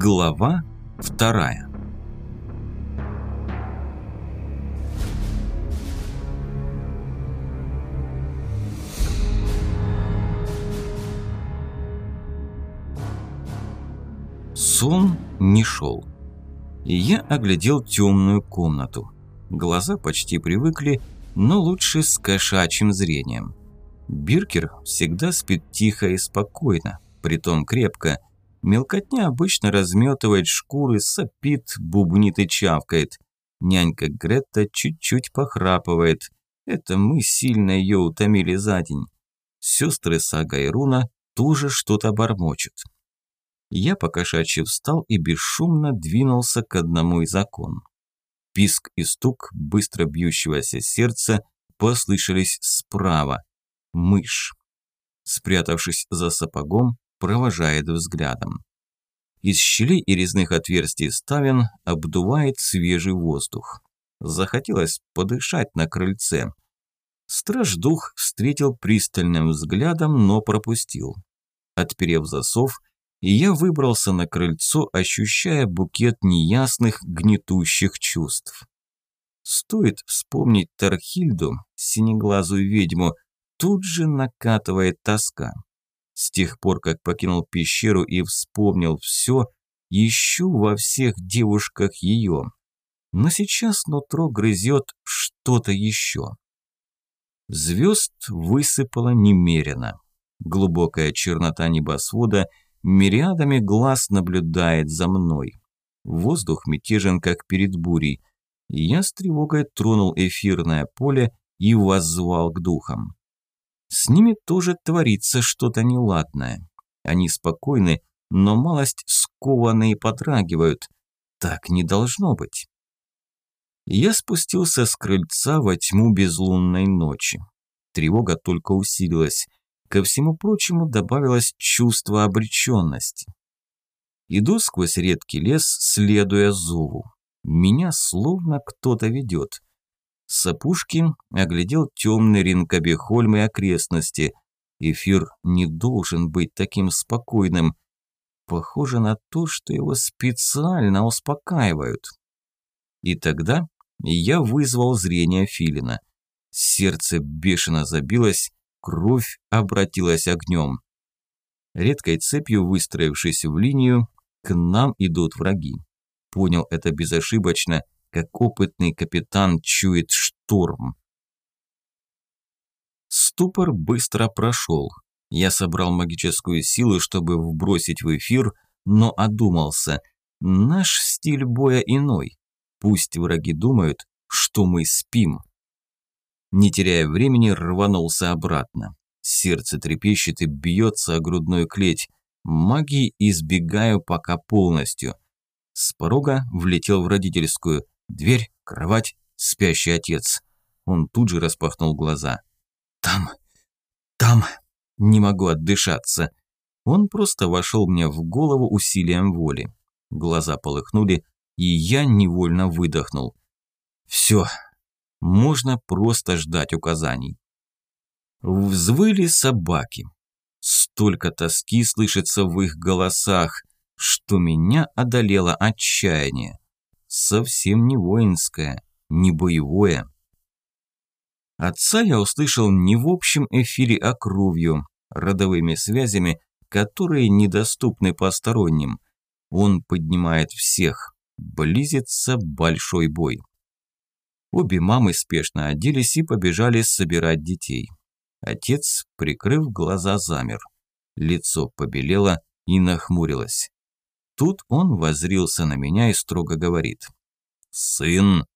Глава вторая Сон не шел. И я оглядел темную комнату. Глаза почти привыкли, но лучше с кошачьим зрением. Биркер всегда спит тихо и спокойно, притом крепко. Мелкотня обычно разметывает шкуры, сопит, бубнит и чавкает. Нянька Гретта чуть-чуть похрапывает. Это мы сильно ее утомили за день. Сестры Сага и Руна тоже что-то бормочут. Я покошачьи встал и бесшумно двинулся к одному из окон. Писк и стук быстро бьющегося сердца послышались справа. Мышь. Спрятавшись за сапогом, провожает взглядом. Из щелей и резных отверстий ставен обдувает свежий воздух. Захотелось подышать на крыльце. Страж-дух встретил пристальным взглядом, но пропустил. Отперев засов, я выбрался на крыльцо, ощущая букет неясных, гнетущих чувств. Стоит вспомнить Тархильду, синеглазую ведьму, тут же накатывает тоска. С тех пор, как покинул пещеру и вспомнил все, ищу во всех девушках ее. Но сейчас нутро грызет что-то еще. Звезд высыпало немерено. Глубокая чернота небосвода – мириадами глаз наблюдает за мной. Воздух мятежен, как перед бурей. Я с тревогой тронул эфирное поле и воззвал к духам. С ними тоже творится что-то неладное. Они спокойны, но малость скованы и подрагивают. Так не должно быть. Я спустился с крыльца во тьму безлунной ночи. Тревога только усилилась. Ко всему прочему добавилось чувство обреченности. Иду сквозь редкий лес, следуя зову. Меня словно кто-то ведет. С оглядел темный ринкобехольм и окрестности. Эфир не должен быть таким спокойным. Похоже на то, что его специально успокаивают. И тогда я вызвал зрение Филина. Сердце бешено забилось, Кровь обратилась огнем. Редкой цепью выстроившись в линию, к нам идут враги. Понял это безошибочно, как опытный капитан чует шторм. Ступор быстро прошел. Я собрал магическую силу, чтобы вбросить в эфир, но одумался. Наш стиль боя иной. Пусть враги думают, что мы спим. Не теряя времени, рванулся обратно. Сердце трепещет и бьется о грудную клеть. Магии избегаю пока полностью. С порога влетел в родительскую. Дверь, кровать, спящий отец. Он тут же распахнул глаза. «Там! Там!» Не могу отдышаться. Он просто вошел мне в голову усилием воли. Глаза полыхнули, и я невольно выдохнул. «Все, можно просто ждать указаний. Взвыли собаки. Столько тоски слышится в их голосах, что меня одолело отчаяние. Совсем не воинское, не боевое. Отца я услышал не в общем эфире, а кровью, родовыми связями, которые недоступны посторонним. Он поднимает всех. Близится большой бой. Обе мамы спешно оделись и побежали собирать детей. Отец, прикрыв глаза, замер. Лицо побелело и нахмурилось. Тут он возрился на меня и строго говорит. «Сын,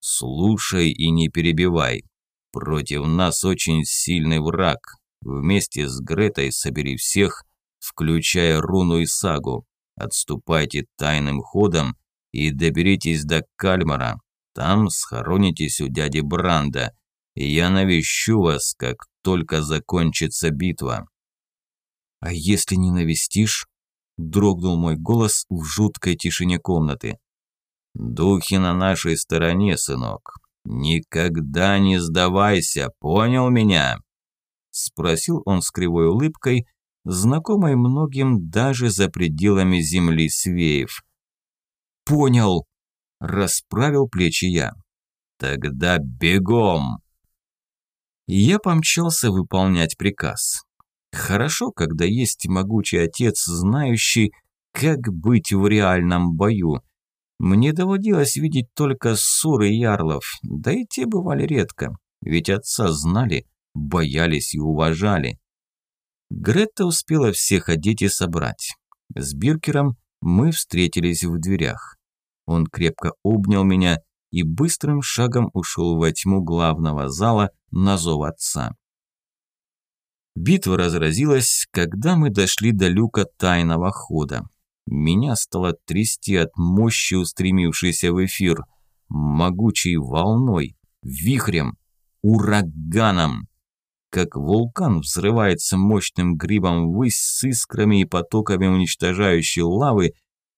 слушай и не перебивай. Против нас очень сильный враг. Вместе с Гретой собери всех, включая Руну и Сагу. Отступайте тайным ходом и доберитесь до Кальмара. Там схоронитесь у дяди Бранда, я навещу вас, как только закончится битва». «А если не навестишь?» – дрогнул мой голос в жуткой тишине комнаты. «Духи на нашей стороне, сынок. Никогда не сдавайся, понял меня?» Спросил он с кривой улыбкой, знакомой многим даже за пределами земли Свеев. «Понял!» – расправил плечи я. «Тогда бегом!» Я помчался выполнять приказ. Хорошо, когда есть могучий отец, знающий, как быть в реальном бою. Мне доводилось видеть только ссоры ярлов, да и те бывали редко, ведь отца знали, боялись и уважали. Гретта успела всех одеть и собрать. С Биркером мы встретились в дверях. Он крепко обнял меня и быстрым шагом ушел во тьму главного зала на зов отца. Битва разразилась, когда мы дошли до люка тайного хода. Меня стало трясти от мощи, устремившейся в эфир, могучей волной, вихрем, ураганом. Как вулкан взрывается мощным грибом ввысь с искрами и потоками уничтожающей лавы,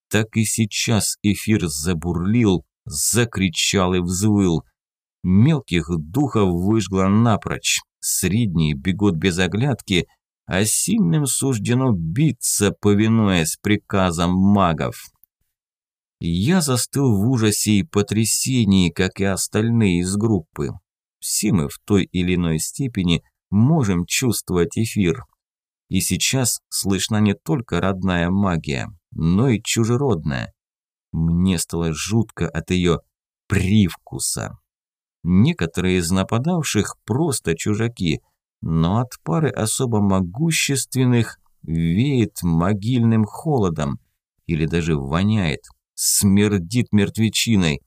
так и сейчас эфир забурлил, закричал и взвыл. Мелких духов выжгло напрочь, средние бегут без оглядки, а сильным суждено биться, повинуясь приказам магов. Я застыл в ужасе и потрясении, как и остальные из группы. Все мы в той или иной степени можем чувствовать эфир. И сейчас слышна не только родная магия, но и чужеродная. Мне стало жутко от ее привкуса. Некоторые из нападавших просто чужаки, но от пары особо могущественных веет могильным холодом или даже воняет, смердит мертвечиной.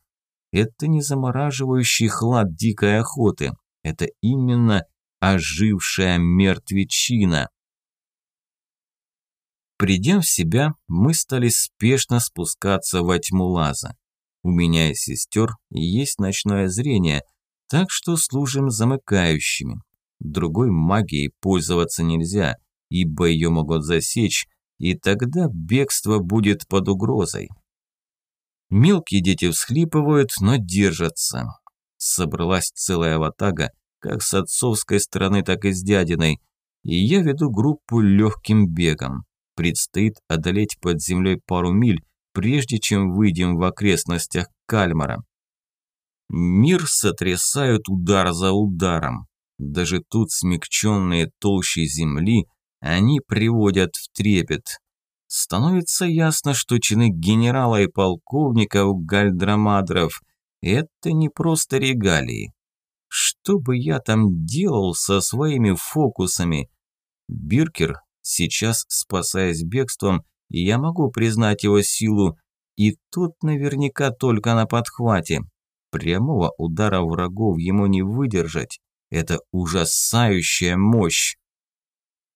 Это не замораживающий хлад дикой охоты, это именно ожившая мертвечина. Придя в себя, мы стали спешно спускаться во тьму лаза. У меня и сестер есть ночное зрение, так что служим замыкающими. Другой магией пользоваться нельзя, ибо ее могут засечь, и тогда бегство будет под угрозой. Мелкие дети всхлипывают, но держатся. Собралась целая ватага, как с отцовской стороны, так и с дядиной, и я веду группу легким бегом. Предстоит одолеть под землей пару миль, прежде чем выйдем в окрестностях Кальмара. Мир сотрясают удар за ударом. Даже тут смягченные толщей земли они приводят в трепет. Становится ясно, что чины генерала и полковника у гальдрамадров – это не просто регалии. Что бы я там делал со своими фокусами? Биркер Сейчас, спасаясь бегством, я могу признать его силу, и тут наверняка только на подхвате. Прямого удара врагов ему не выдержать. Это ужасающая мощь.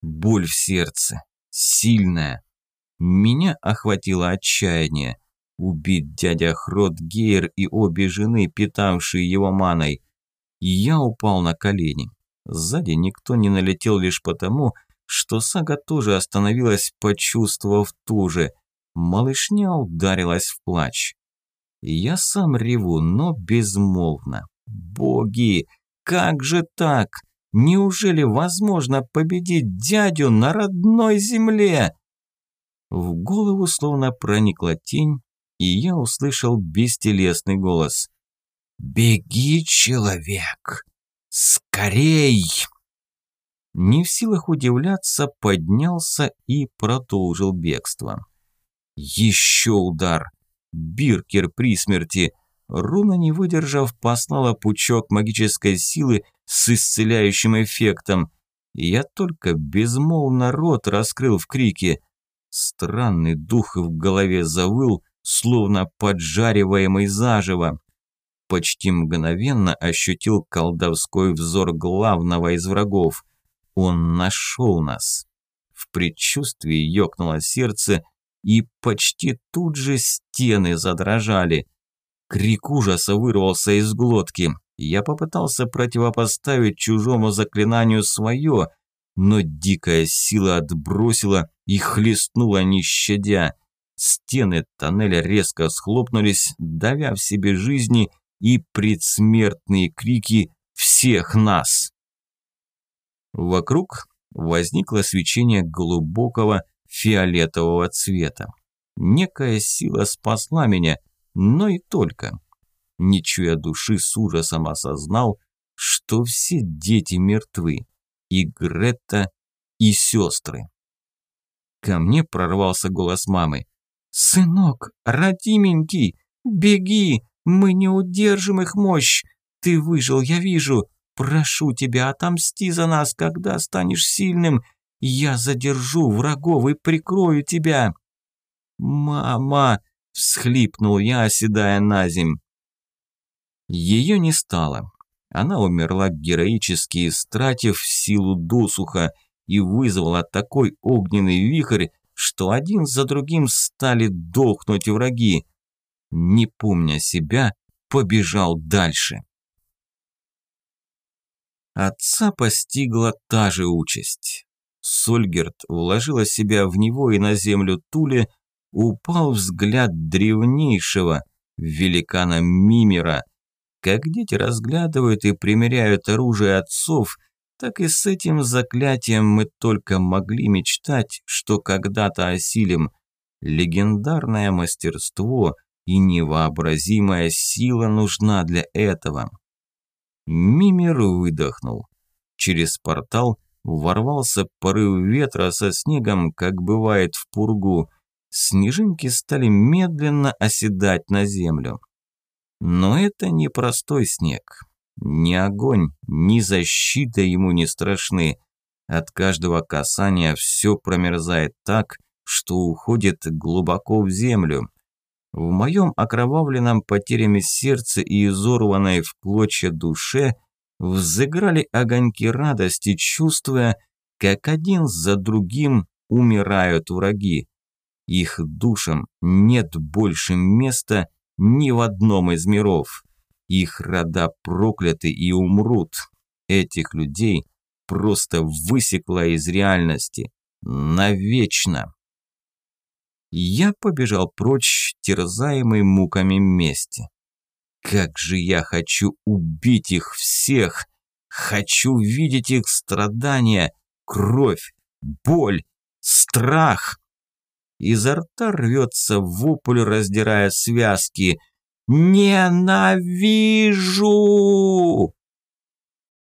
Боль в сердце. Сильная. Меня охватило отчаяние. Убить дядя Хрот Гейр и обе жены, питавшие его маной. я упал на колени. Сзади никто не налетел лишь потому, что сага тоже остановилась, почувствовав ту же. Малышня ударилась в плач. Я сам реву, но безмолвно. Боги, как же так? Неужели возможно победить дядю на родной земле? В голову словно проникла тень, и я услышал бестелесный голос. «Беги, человек! Скорей!» Не в силах удивляться, поднялся и продолжил бегство. Еще удар. Биркер при смерти. Руна, не выдержав, послала пучок магической силы с исцеляющим эффектом. Я только безмолвно рот раскрыл в крике. Странный дух в голове завыл, словно поджариваемый заживо. Почти мгновенно ощутил колдовской взор главного из врагов – он нашел нас. В предчувствии ёкнуло сердце, и почти тут же стены задрожали. Крик ужаса вырвался из глотки. Я попытался противопоставить чужому заклинанию свое, но дикая сила отбросила и хлестнула не щадя. Стены тоннеля резко схлопнулись, давя в себе жизни и предсмертные крики всех нас. Вокруг возникло свечение глубокого фиолетового цвета. Некая сила спасла меня, но и только. Не души, с ужасом осознал, что все дети мертвы. И Гретта, и сестры. Ко мне прорвался голос мамы. «Сынок, родименький, беги, мы не удержим их мощь. Ты выжил, я вижу. Прошу тебя, отомсти за нас, когда станешь сильным. Я задержу врагов и прикрою тебя». «Мама!» – всхлипнул я, оседая на земь. Ее не стало. Она умерла героически, истратив силу досуха, и вызвала такой огненный вихрь, что один за другим стали дохнуть враги. Не помня себя, побежал дальше. Отца постигла та же участь. Сольгерт вложила себя в него и на землю Туле упал взгляд древнейшего, великана Мимера. Как дети разглядывают и примеряют оружие отцов, так и с этим заклятием мы только могли мечтать, что когда-то осилим. Легендарное мастерство и невообразимая сила нужна для этого. Мимир выдохнул. Через портал ворвался порыв ветра со снегом, как бывает в пургу. Снежинки стали медленно оседать на землю. Но это не простой снег. Ни огонь, ни защита ему не страшны. От каждого касания все промерзает так, что уходит глубоко в землю. В моем окровавленном потерями сердце и изорванной в клочья душе взыграли огоньки радости, чувствуя, как один за другим умирают враги. Их душам нет больше места ни в одном из миров. Их рода прокляты и умрут. Этих людей просто высекло из реальности. Навечно. Я побежал прочь, терзаемый муками мести. Как же я хочу убить их всех! Хочу видеть их страдания, кровь, боль, страх. Изо рта рвется вопль, раздирая связки – «Ненавижу!»